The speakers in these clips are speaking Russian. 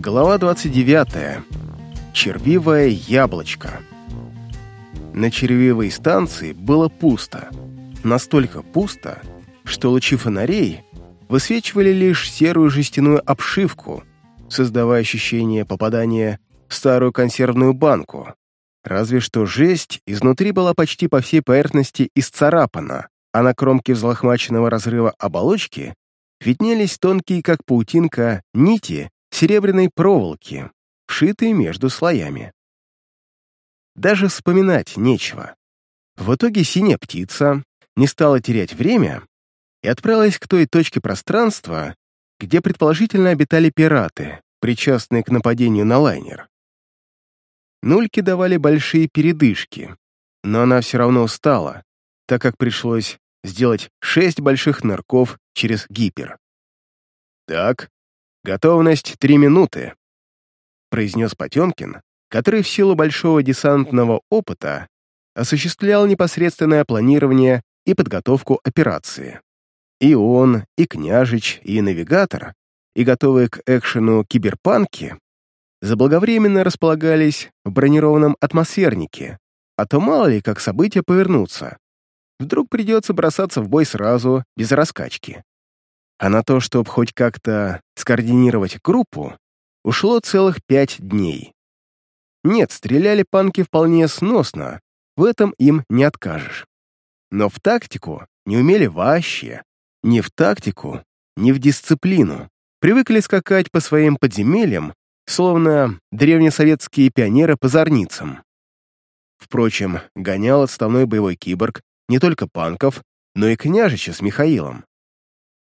Глава 29. Червивое яблочко. На червивой станции было пусто. Настолько пусто, что лучи фонарей высвечивали лишь серую жестяную обшивку, создавая ощущение попадания в старую консервную банку. Разве что жесть изнутри была почти по всей поверхности исцарапана, а на кромке взлохмаченного разрыва оболочки виднелись тонкие, как паутинка, нити серебряной проволоки, вшитые между слоями. Даже вспоминать нечего. В итоге синяя птица не стала терять время и отправилась к той точке пространства, где предположительно обитали пираты, причастные к нападению на лайнер. Нульки давали большие передышки, но она все равно устала, так как пришлось сделать шесть больших нырков через гипер. «Так, готовность три минуты», — произнес Потемкин, который в силу большого десантного опыта осуществлял непосредственное планирование и подготовку операции. И он, и княжич, и навигатор, и готовые к экшену киберпанки заблаговременно располагались в бронированном атмосфернике, а то мало ли как события повернутся. Вдруг придется бросаться в бой сразу, без раскачки. А на то, чтобы хоть как-то скоординировать группу, ушло целых пять дней. Нет, стреляли панки вполне сносно, в этом им не откажешь. Но в тактику не умели вообще. Ни в тактику, ни в дисциплину. Привыкли скакать по своим подземельям, словно древнесоветские пионеры по зорницам. Впрочем, гонял отставной боевой киборг не только панков, но и княжича с Михаилом.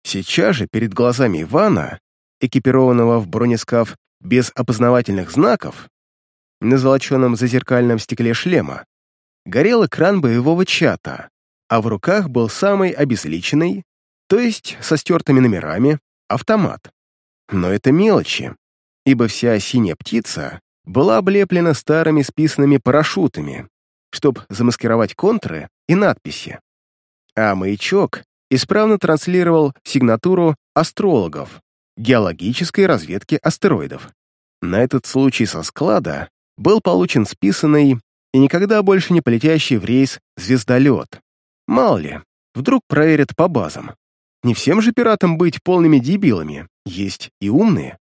Сейчас же перед глазами Ивана, экипированного в бронескаф без опознавательных знаков, на золоченом зазеркальном стекле шлема, горел экран боевого чата, а в руках был самый обезличенный, то есть со стертыми номерами, автомат. Но это мелочи, ибо вся синяя птица была облеплена старыми списанными парашютами, чтобы замаскировать контры и надписи. А маячок исправно транслировал сигнатуру астрологов геологической разведки астероидов. На этот случай со склада был получен списанный и никогда больше не полетящий в рейс звездолет. Мало ли, вдруг проверят по базам. Не всем же пиратам быть полными дебилами, есть и умные.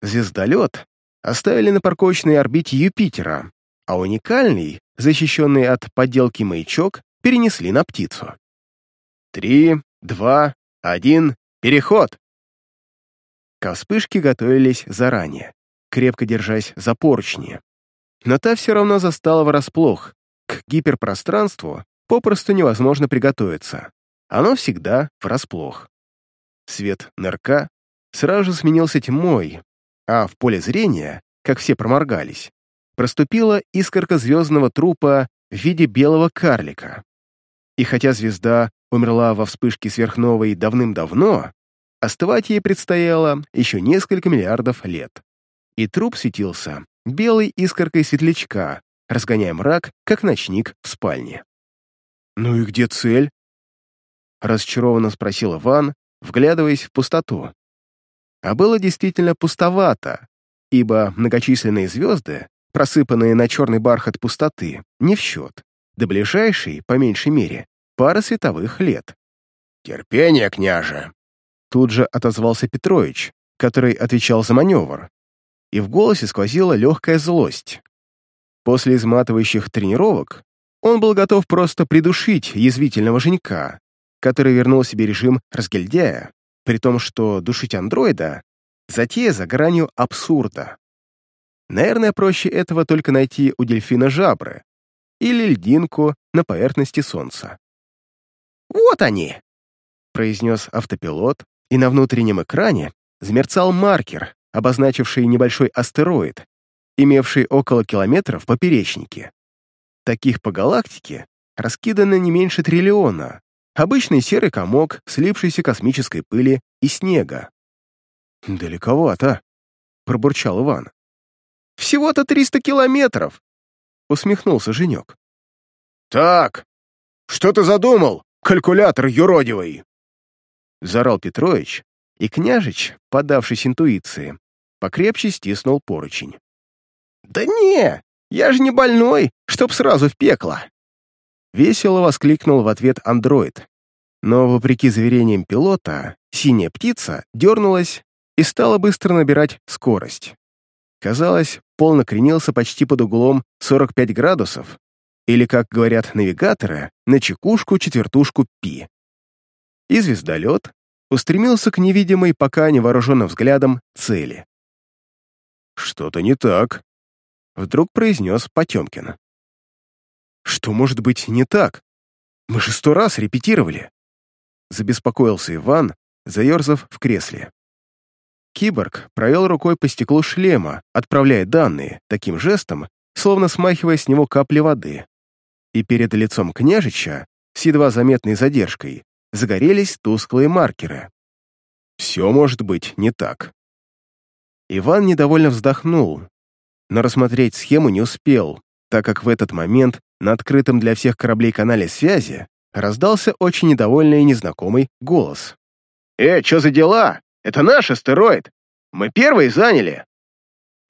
Звездолет оставили на парковочной орбите Юпитера, а уникальный, защищенный от подделки маячок, перенесли на птицу. Три, два, один, переход! Ко вспышке готовились заранее, крепко держась за поручни. Но та все равно застала врасплох. К гиперпространству попросту невозможно приготовиться. Оно всегда врасплох. Свет нырка сразу же сменился тьмой, а в поле зрения, как все проморгались, проступила искорка звездного трупа в виде белого карлика. И хотя звезда умерла во вспышке сверхновой давным-давно, остывать ей предстояло еще несколько миллиардов лет. И труп светился белой искоркой светлячка, разгоняя мрак, как ночник в спальне. «Ну и где цель?» — расчарованно спросил Иван, вглядываясь в пустоту. А было действительно пустовато, ибо многочисленные звезды, просыпанные на черный бархат пустоты, не в счет, до ближайшей, по меньшей мере, пара световых лет. «Терпение, княже!» Тут же отозвался Петрович, который отвечал за маневр, и в голосе сквозила легкая злость. После изматывающих тренировок он был готов просто придушить язвительного женька, который вернул себе режим разгильдяя, при том, что душить андроида — затея за гранью абсурда. Наверное, проще этого только найти у дельфина жабры или льдинку на поверхности Солнца. «Вот они!» — произнес автопилот, и на внутреннем экране замерцал маркер, обозначивший небольшой астероид, имевший около километра в поперечнике. Таких по галактике раскидано не меньше триллиона, обычный серый комок слипшейся космической пыли и снега. «Далековато», — пробурчал Иван. «Всего-то триста километров!» — усмехнулся Женек. «Так, что ты задумал, калькулятор юродивый?» Заорал Петрович, и княжич, подавшись интуиции, покрепче стиснул поручень. «Да не, я же не больной, чтоб сразу в пекло!» Весело воскликнул в ответ андроид. Но, вопреки заверениям пилота, синяя птица дернулась и стала быстро набирать скорость. Казалось, пол накренился почти под углом 45 градусов, или, как говорят навигаторы, на чекушку-четвертушку пи. И звездолет устремился к невидимой, пока невооруженным взглядом, цели. «Что-то не так», — вдруг произнес Потемкин. «Что может быть не так? Мы же сто раз репетировали!» Забеспокоился Иван, заерзав в кресле. Киборг провел рукой по стеклу шлема, отправляя данные, таким жестом, словно смахивая с него капли воды. И перед лицом княжича, с едва заметной задержкой, загорелись тусклые маркеры. Все может быть не так. Иван недовольно вздохнул, но рассмотреть схему не успел, так как в этот момент на открытом для всех кораблей канале связи раздался очень недовольный и незнакомый голос. «Э, что за дела? Это наш астероид! Мы первые заняли!»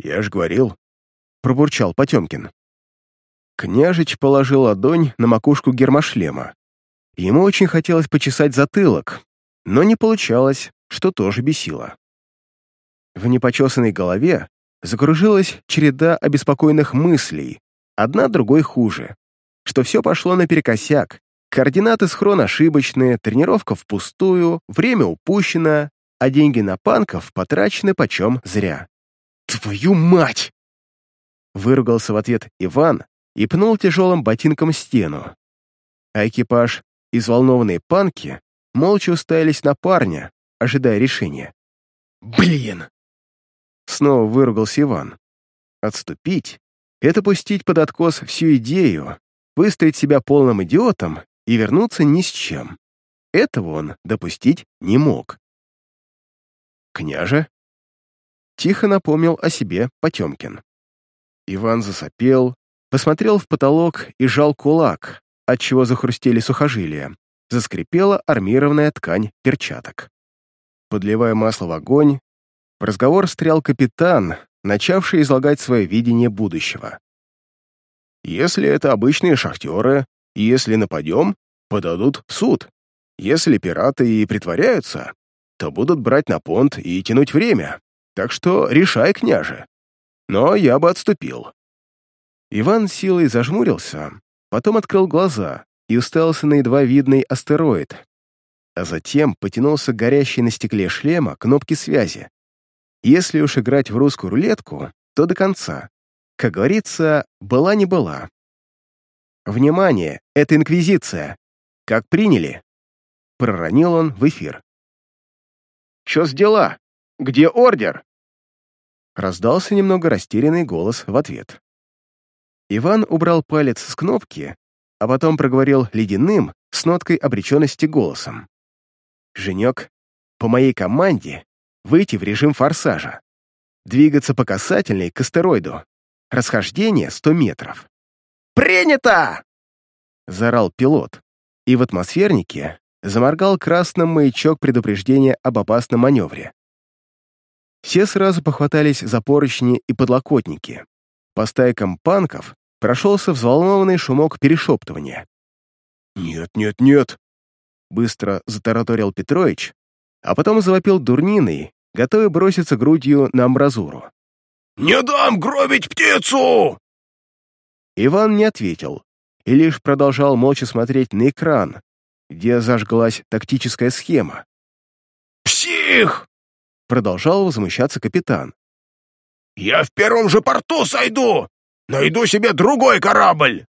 «Я ж говорил», — пробурчал Потемкин. Княжич положил ладонь на макушку гермошлема. Ему очень хотелось почесать затылок, но не получалось, что тоже бесило. В непочесанной голове закружилась череда обеспокоенных мыслей, одна другой хуже, что все пошло наперекосяк, координаты схрон ошибочные, тренировка впустую, время упущено, а деньги на панков потрачены почем зря. «Твою мать!» Выругался в ответ Иван и пнул тяжелым ботинком стену. А экипаж и взволнованные панки молча уставились на парня, ожидая решения. «Блин!» Снова выругался Иван. Отступить — это пустить под откос всю идею, выставить себя полным идиотом и вернуться ни с чем. Этого он допустить не мог. «Княже?» Тихо напомнил о себе Потемкин. Иван засопел, посмотрел в потолок и жал кулак, отчего захрустели сухожилия. Заскрипела армированная ткань перчаток. Подливая масло в огонь, в разговор встрял капитан, начавший излагать свое видение будущего. «Если это обычные шахтеры, если нападем, подадут в суд. Если пираты и притворяются, то будут брать на понт и тянуть время. Так что решай, княже. Но я бы отступил». Иван силой зажмурился, потом открыл глаза и уставился на едва видный астероид, а затем потянулся горящий на стекле шлема кнопки связи. Если уж играть в русскую рулетку, то до конца. Как говорится, была не была. «Внимание! Это Инквизиция! Как приняли?» Проронил он в эфир. «Чё с дела? Где ордер?» Раздался немного растерянный голос в ответ. Иван убрал палец с кнопки, а потом проговорил ледяным, с ноткой обреченности голосом. «Женек, по моей команде выйти в режим форсажа. Двигаться по касательной к астероиду. Расхождение 100 метров». «Принято!» — заорал пилот, и в атмосфернике заморгал красным маячок предупреждения об опасном маневре. Все сразу похватались за поручни и подлокотники. По стайкам панков прошелся взволнованный шумок перешептывания. «Нет, нет, нет!» Быстро затараторил Петрович, а потом завопил дурниной, готовый броситься грудью на амбразуру. «Не дам гробить птицу!» Иван не ответил и лишь продолжал молча смотреть на экран, где зажглась тактическая схема. «Псих!» — продолжал возмущаться капитан. «Я в первом же порту сойду! Найду себе другой корабль!»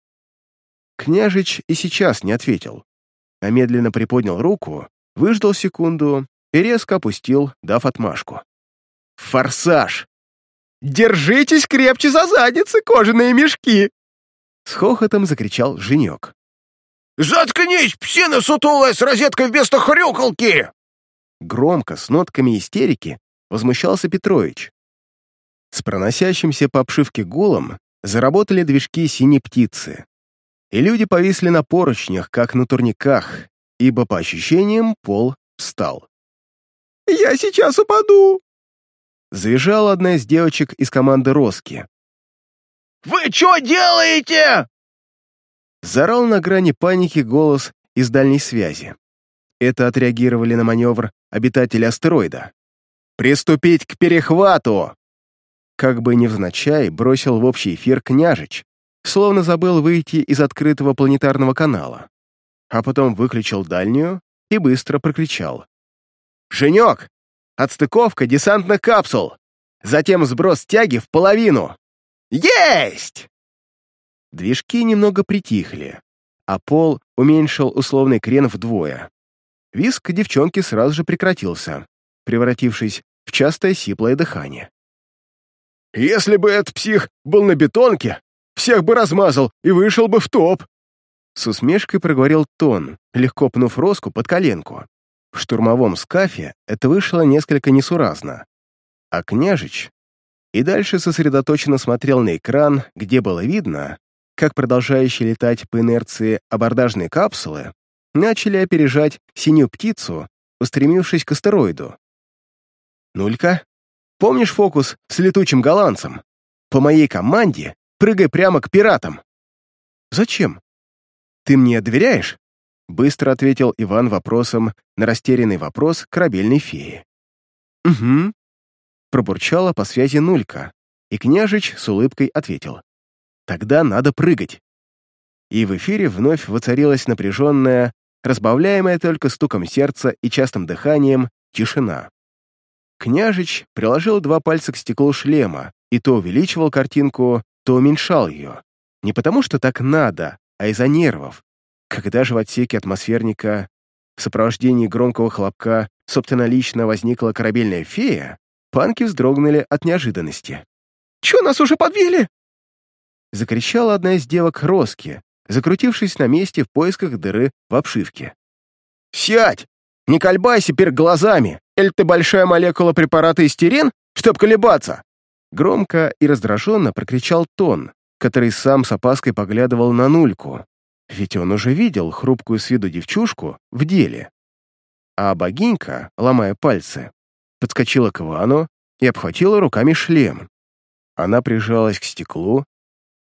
Княжич и сейчас не ответил, а медленно приподнял руку, выждал секунду и резко опустил, дав отмашку. «Форсаж! Держитесь крепче за задницы, кожаные мешки!» С хохотом закричал Женек. «Заткнись, псина сутулая с розеткой вместо хрюкалки!» Громко, с нотками истерики, возмущался Петрович. С проносящимся по обшивке гулом заработали движки синей птицы, и люди повисли на поручнях, как на турниках, ибо, по ощущениям, пол встал. «Я сейчас упаду!» Завизжала одна из девочек из команды Роски. «Вы что делаете?» Заорал на грани паники голос из дальней связи. Это отреагировали на маневр обитатели астероида. «Приступить к перехвату!» Как бы невзначай бросил в общий эфир княжич, словно забыл выйти из открытого планетарного канала, а потом выключил дальнюю и быстро прокричал. «Женек! Отстыковка десантных капсул! Затем сброс тяги в половину! Есть!» Движки немного притихли, а пол уменьшил условный крен вдвое. Виск девчонки сразу же прекратился, превратившись в частое сиплое дыхание. «Если бы этот псих был на бетонке, всех бы размазал и вышел бы в топ!» С усмешкой проговорил Тон, легко пнув Роску под коленку. В штурмовом скафе это вышло несколько несуразно. А княжич и дальше сосредоточенно смотрел на экран, где было видно, как продолжающие летать по инерции абордажные капсулы начали опережать синюю птицу, устремившись к астероиду. «Нулька, помнишь фокус с летучим голландцем? По моей команде прыгай прямо к пиратам». «Зачем? Ты мне доверяешь?» Быстро ответил Иван вопросом на растерянный вопрос корабельной феи. «Угу», — пробурчала по связи Нулька, и княжич с улыбкой ответил. «Тогда надо прыгать». И в эфире вновь воцарилась напряженная, разбавляемая только стуком сердца и частым дыханием, тишина. Княжич приложил два пальца к стеклу шлема и то увеличивал картинку, то уменьшал ее. Не потому, что так надо, а из-за нервов, когда же в отсеке атмосферника в сопровождении громкого хлопка собственнолично возникла корабельная фея, панки вздрогнули от неожиданности. «Чё, нас уже подвели?» Закричала одна из девок Роски, закрутившись на месте в поисках дыры в обшивке. «Сядь! Не кольбайся перед глазами! Эль ты большая молекула препарата истерин, чтоб колебаться!» Громко и раздраженно прокричал Тон, который сам с опаской поглядывал на нульку, ведь он уже видел хрупкую с виду девчушку в деле. А богинька, ломая пальцы, подскочила к Ивану и обхватила руками шлем. Она прижалась к стеклу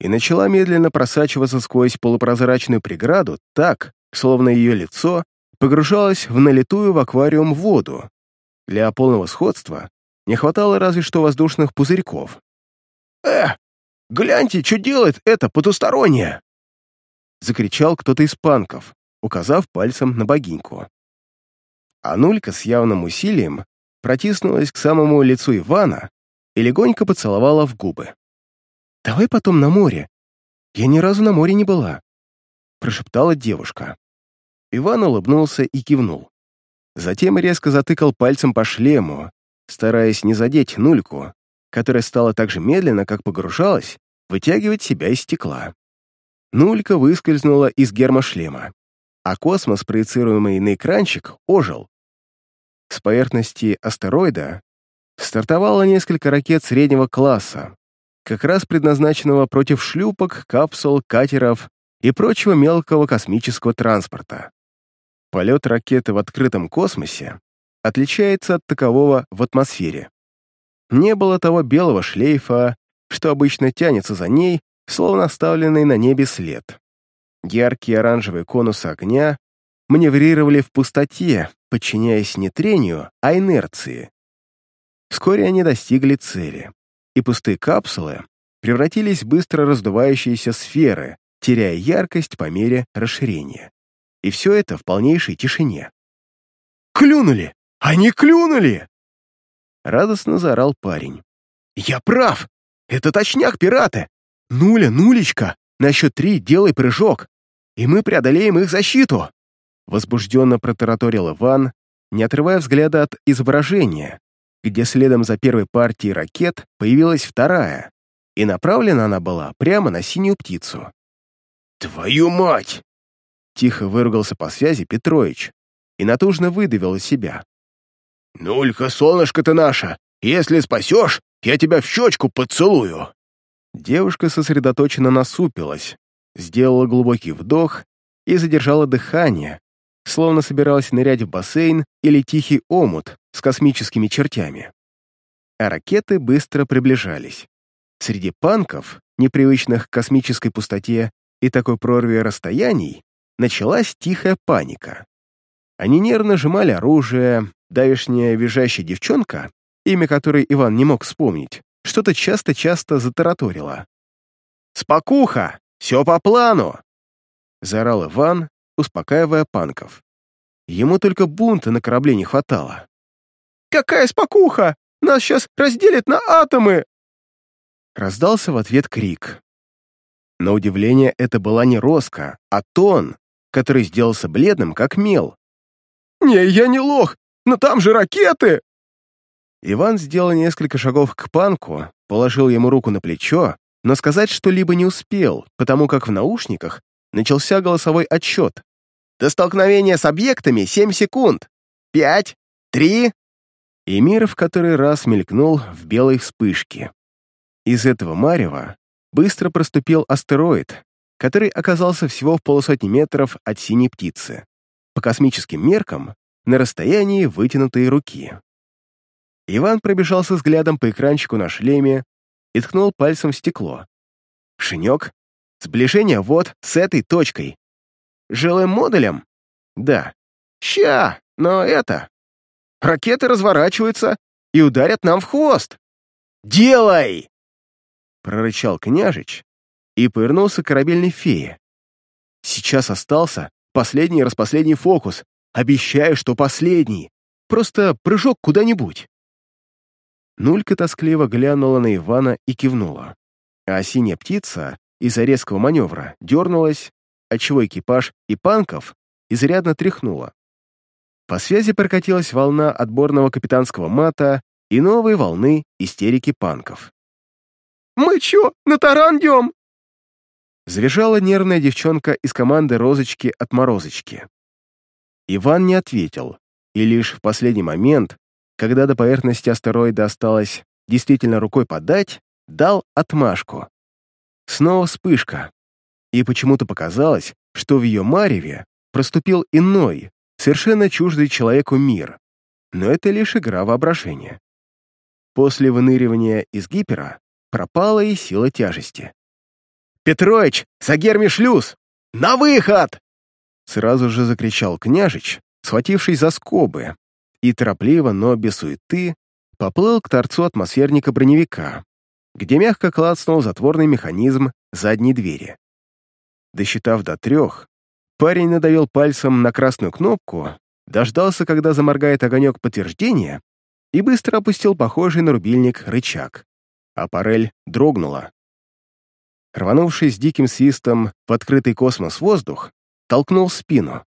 и начала медленно просачиваться сквозь полупрозрачную преграду так, словно ее лицо погружалось в налитую в аквариум воду. Для полного сходства не хватало разве что воздушных пузырьков. «Э, гляньте, что делает это потустороннее!» закричал кто-то из панков, указав пальцем на богиньку. А Нулька с явным усилием протиснулась к самому лицу Ивана и легонько поцеловала в губы. «Давай потом на море. Я ни разу на море не была», — прошептала девушка. Иван улыбнулся и кивнул. Затем резко затыкал пальцем по шлему, стараясь не задеть Нульку, которая стала так же медленно, как погружалась, вытягивать себя из стекла. Нулька выскользнула из гермошлема, а космос, проецируемый на экранчик, ожил. С поверхности астероида стартовало несколько ракет среднего класса, как раз предназначенного против шлюпок, капсул, катеров и прочего мелкого космического транспорта. Полет ракеты в открытом космосе отличается от такового в атмосфере. Не было того белого шлейфа, что обычно тянется за ней словно оставленный на небе след. Яркие оранжевые конусы огня маневрировали в пустоте, подчиняясь не трению, а инерции. Вскоре они достигли цели, и пустые капсулы превратились в быстро раздувающиеся сферы, теряя яркость по мере расширения. И все это в полнейшей тишине. «Клюнули! Они клюнули!» Радостно заорал парень. «Я прав! Это точняк пираты! «Нуля, нулечка! На счет три делай прыжок, и мы преодолеем их защиту!» Возбужденно протараторил Иван, не отрывая взгляда от изображения, где следом за первой партией ракет появилась вторая, и направлена она была прямо на синюю птицу. «Твою мать!» Тихо выругался по связи Петрович и натужно выдавил из себя. «Нулька, солнышко ты наша! Если спасешь, я тебя в щечку поцелую!» Девушка сосредоточенно насупилась, сделала глубокий вдох и задержала дыхание, словно собиралась нырять в бассейн или тихий омут с космическими чертями. а ракеты быстро приближались. Среди панков, непривычных к космической пустоте и такой прорви расстояний, началась тихая паника. Они нервно сжимали оружие, давешняя визжащая девчонка, имя которой Иван не мог вспомнить, что-то часто-часто затараторила. «Спокуха! Все по плану!» — заорал Иван, успокаивая панков. Ему только бунта на корабле не хватало. «Какая спокуха! Нас сейчас разделят на атомы!» Раздался в ответ крик. На удивление, это была не Роско, а Тон, который сделался бледным, как мел. «Не, я не лох, но там же ракеты!» Иван сделал несколько шагов к Панку, положил ему руку на плечо, но сказать что-либо не успел, потому как в наушниках начался голосовой отчет. «До столкновения с объектами 7 секунд! Пять! Три!» И мир в который раз мелькнул в белой вспышке. Из этого марева быстро проступил астероид, который оказался всего в полусотни метров от синей птицы. По космическим меркам, на расстоянии вытянутой руки. Иван пробежался взглядом по экранчику на шлеме и ткнул пальцем в стекло. «Шинек? Сближение вот с этой точкой. Жилым модулем? Да. Ща, но это... Ракеты разворачиваются и ударят нам в хвост. Делай!» Прорычал княжич и повернулся к корабельной фее. Сейчас остался последний распоследний фокус. Обещаю, что последний. Просто прыжок куда-нибудь. Нулька тоскливо глянула на Ивана и кивнула. А синяя птица из-за резкого маневра дернулась, отчего экипаж и панков изрядно тряхнула. По связи прокатилась волна отборного капитанского мата и новые волны истерики панков. «Мы чё, на таран идем?» Завизжала нервная девчонка из команды Розочки от Морозочки. Иван не ответил, и лишь в последний момент когда до поверхности астероида осталось действительно рукой подать, дал отмашку. Снова вспышка. И почему-то показалось, что в ее мареве проступил иной, совершенно чуждый человеку мир. Но это лишь игра воображения. После выныривания из гипера пропала и сила тяжести. «Петрович, Сагерми шлюз! На выход!» Сразу же закричал княжич, схватившись за скобы, и торопливо, но без суеты, поплыл к торцу атмосферника броневика, где мягко клацнул затворный механизм задней двери. Досчитав до трех, парень надавил пальцем на красную кнопку, дождался, когда заморгает огонек подтверждения, и быстро опустил похожий на рубильник рычаг. А парель дрогнула. Рванувшись диким свистом в открытый космос воздух, толкнул спину.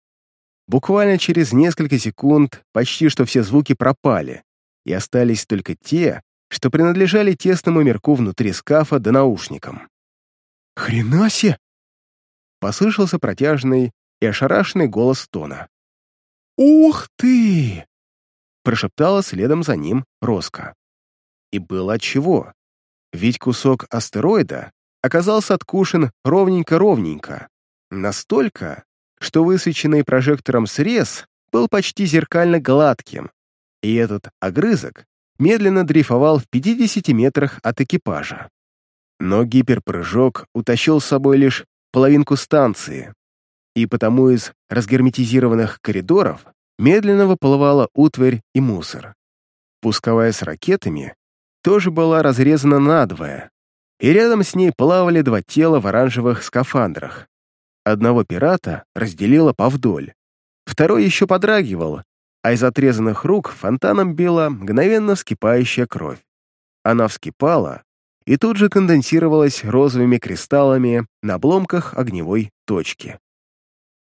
Буквально через несколько секунд почти что все звуки пропали, и остались только те, что принадлежали тесному мирку внутри скафа да наушникам. «Хрена себе!» Послышался протяжный и ошарашенный голос Тона. «Ух ты!» прошептала следом за ним Роско. И было отчего. Ведь кусок астероида оказался откушен ровненько-ровненько. Настолько, что высвеченный прожектором срез был почти зеркально гладким, и этот огрызок медленно дрейфовал в 50 метрах от экипажа. Но гиперпрыжок утащил с собой лишь половинку станции, и потому из разгерметизированных коридоров медленно выплывала утварь и мусор. Пусковая с ракетами тоже была разрезана надвое, и рядом с ней плавали два тела в оранжевых скафандрах. Одного пирата разделило повдоль. Второй еще подрагивал, а из отрезанных рук фонтаном била мгновенно вскипающая кровь. Она вскипала и тут же конденсировалась розовыми кристаллами на обломках огневой точки.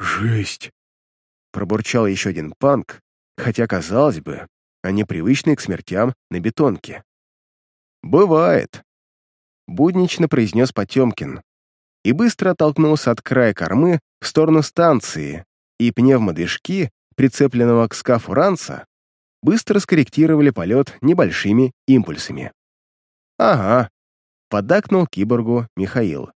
«Жесть!» — пробурчал еще один панк, хотя, казалось бы, они привычны к смертям на бетонке. «Бывает», — буднично произнес Потемкин, и быстро оттолкнулся от края кормы в сторону станции, и пневмодвижки, прицепленного к скафу ранца, быстро скорректировали полет небольшими импульсами. «Ага», — поддакнул киборгу Михаил.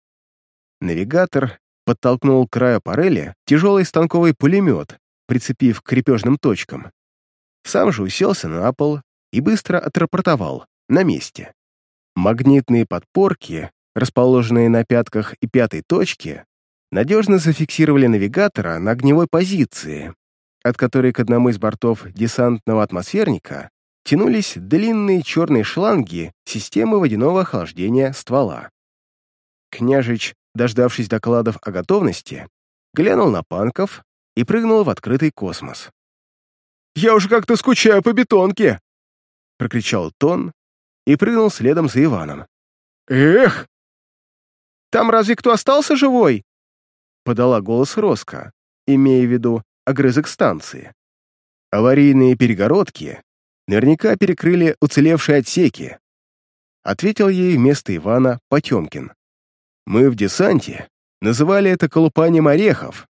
Навигатор подтолкнул к краю парели тяжелый станковый пулемет, прицепив к крепежным точкам. Сам же уселся на пол и быстро отрапортовал. на месте. Магнитные подпорки, расположенные на пятках и пятой точке, надежно зафиксировали навигатора на огневой позиции, от которой к одному из бортов десантного атмосферника тянулись длинные черные шланги системы водяного охлаждения ствола. Княжич, дождавшись докладов о готовности, глянул на панков и прыгнул в открытый космос. «Я уже как-то скучаю по бетонке!» — прокричал Тон и прыгнул следом за Иваном. «Эх!» «Там разве кто остался живой?» — подала голос Роско, имея в виду огрызок станции. Аварийные перегородки наверняка перекрыли уцелевшие отсеки. Ответил ей вместо Ивана Потемкин. Мы в десанте называли это колупанием орехов.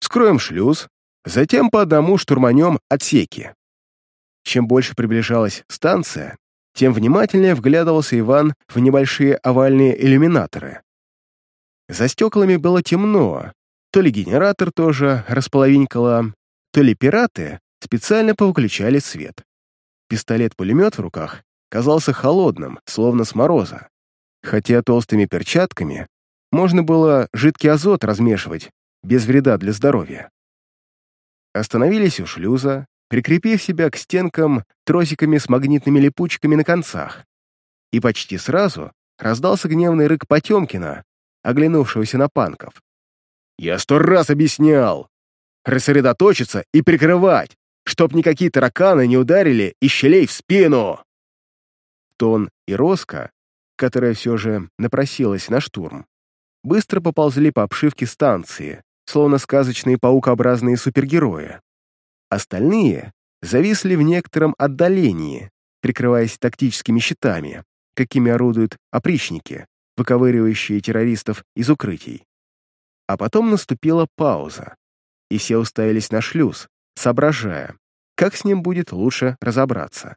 Скроем шлюз, затем по одному штурманем отсеки. Чем больше приближалась станция, тем внимательнее вглядывался Иван в небольшие овальные иллюминаторы. За стеклами было темно, то ли генератор тоже располовинькало, то ли пираты специально повыключали свет. Пистолет-пулемет в руках казался холодным, словно с мороза, хотя толстыми перчатками можно было жидкий азот размешивать без вреда для здоровья. Остановились у шлюза, прикрепив себя к стенкам тросиками с магнитными липучками на концах. И почти сразу раздался гневный рык Потемкина, оглянувшегося на панков. «Я сто раз объяснял! Рассредоточиться и прикрывать! чтоб никакие тараканы не ударили из щелей в спину!» Тон и Роско, которая все же напросилась на штурм, быстро поползли по обшивке станции, словно сказочные паукообразные супергерои. Остальные зависли в некотором отдалении, прикрываясь тактическими щитами, какими орудуют опричники, выковыривающие террористов из укрытий. А потом наступила пауза, и все уставились на шлюз, соображая, как с ним будет лучше разобраться.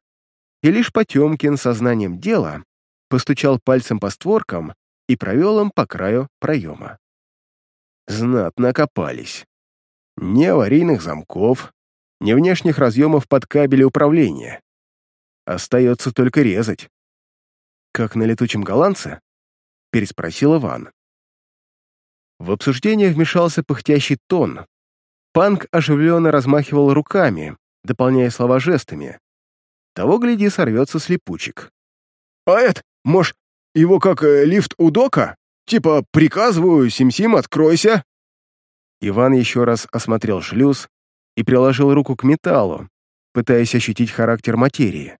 И лишь Потемкин сознанием дела постучал пальцем по створкам и провел им по краю проема. Знатно окопались. Ни аварийных замков, ни внешних разъемов под кабели управления. Остается только резать. «Как на летучем голландце?» — переспросил Иван. В обсуждение вмешался пыхтящий тон, Панк оживленно размахивал руками, дополняя слова жестами. Того, гляди, сорвется с липучек. «А это, может, его как э, лифт у дока? Типа, приказываю, Сим-Сим, откройся!» Иван еще раз осмотрел шлюз и приложил руку к металлу, пытаясь ощутить характер материи,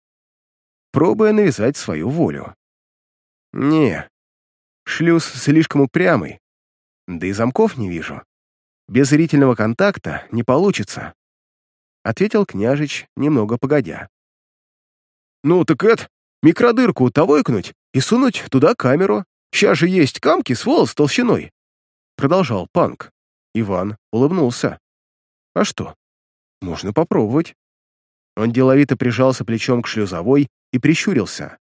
пробуя навязать свою волю. «Не, шлюз слишком упрямый, да и замков не вижу. Без зрительного контакта не получится», — ответил княжич немного погодя. «Ну так это, микродырку тавойкнуть и сунуть туда камеру. Сейчас же есть камки с волос толщиной», — продолжал Панк. Иван улыбнулся. «А что? Можно попробовать». Он деловито прижался плечом к шлюзовой и прищурился.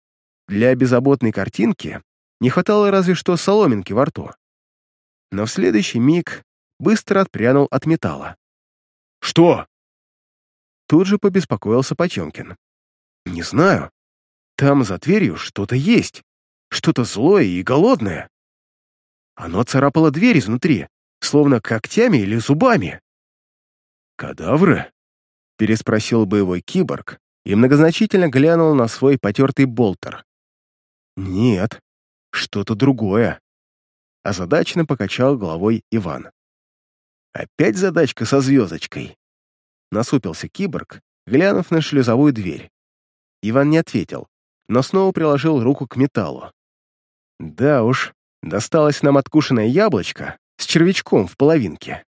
Для беззаботной картинки не хватало разве что соломинки во рту. Но в следующий миг быстро отпрянул от металла. «Что?» Тут же побеспокоился Потемкин. «Не знаю. Там за дверью что-то есть. Что-то злое и голодное. Оно царапало дверь изнутри, словно когтями или зубами». «Кадавры?» — переспросил боевой киборг и многозначительно глянул на свой потертый болтер. «Нет, что-то другое», — озадаченно покачал головой Иван. Опять задачка со звездочкой. Насупился киборг, глянув на шлюзовую дверь. Иван не ответил, но снова приложил руку к металлу. Да уж, досталось нам откушенное яблочко с червячком в половинке.